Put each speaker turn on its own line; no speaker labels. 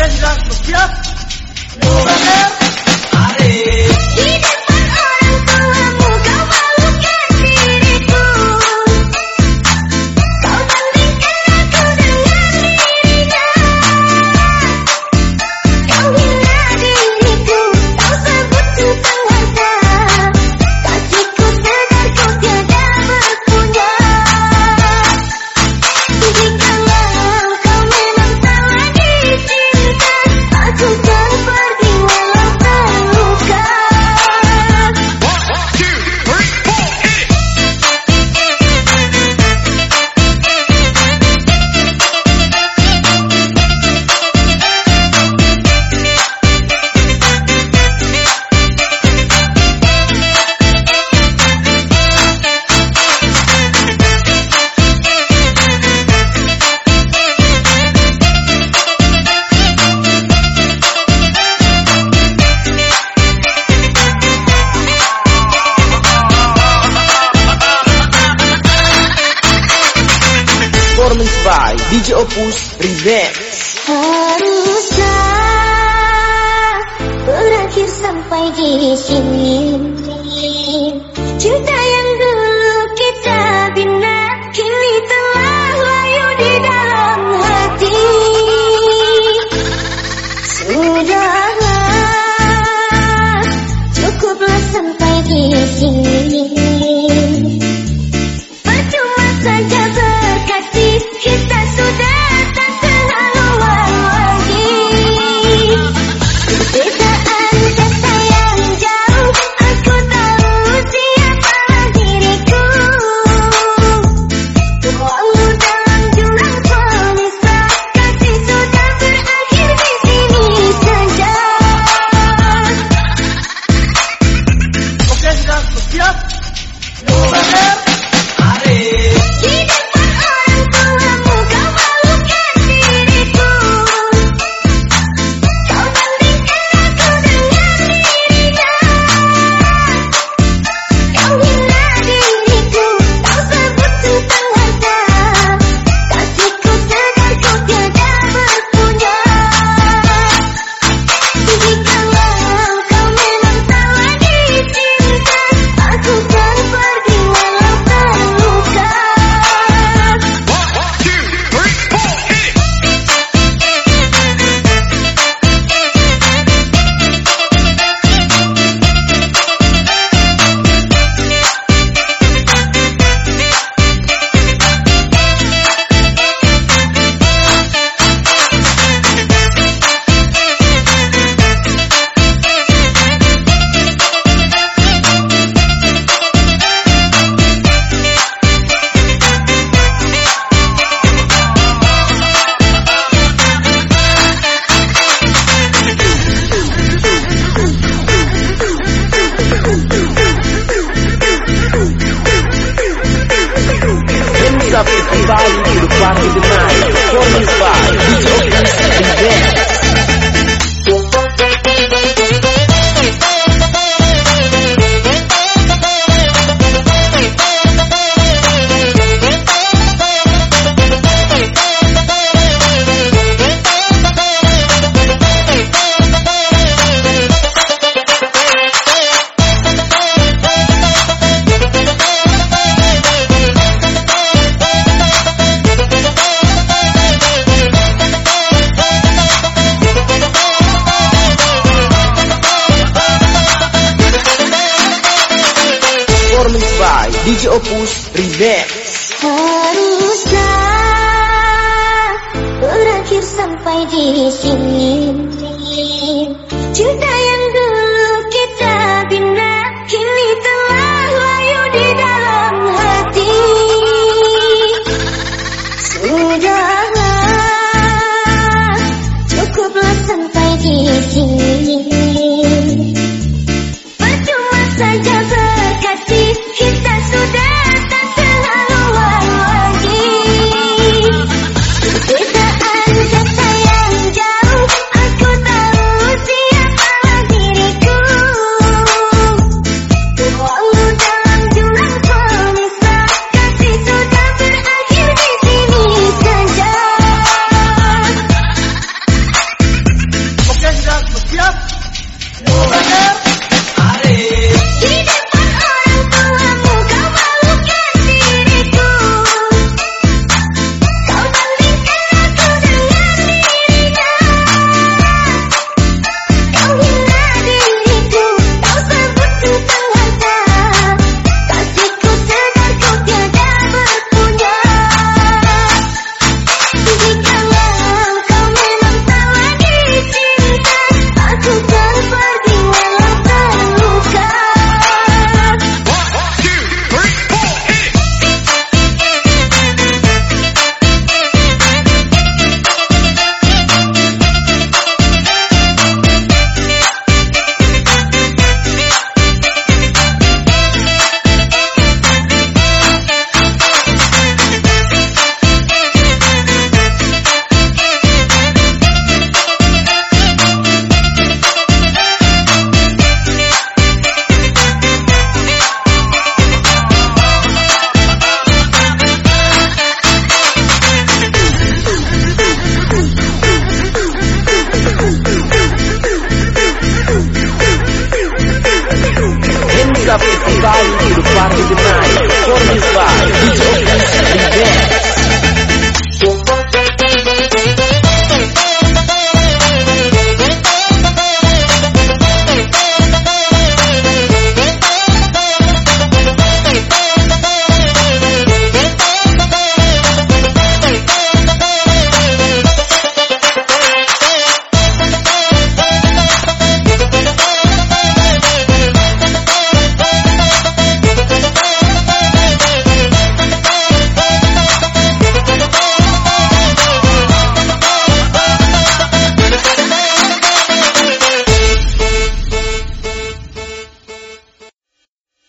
Porque las noticias no van a DJ Opus Remix. Harusnya berakhir sampai di sini.
Vale do 4 de maio. Como vai? DJ Opus Remix.
Haruskah berakhir sampai di sini. Cinta yang dulu kita bina Kini telah layu di dalam hati. Sudah